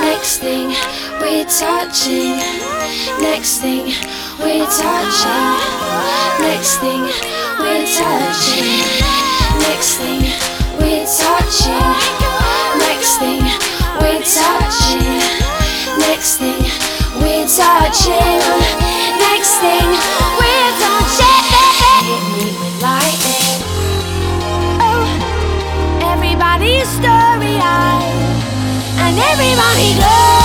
Next thing we're touching. Next thing we're touching. Next thing we're touching. Next thing we're touching. Next thing we're touching. Next thing we're touching. Next thing we're touching. Hit me with lightning. Oh, everybody's story everybody go.